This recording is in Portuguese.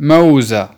Mausa.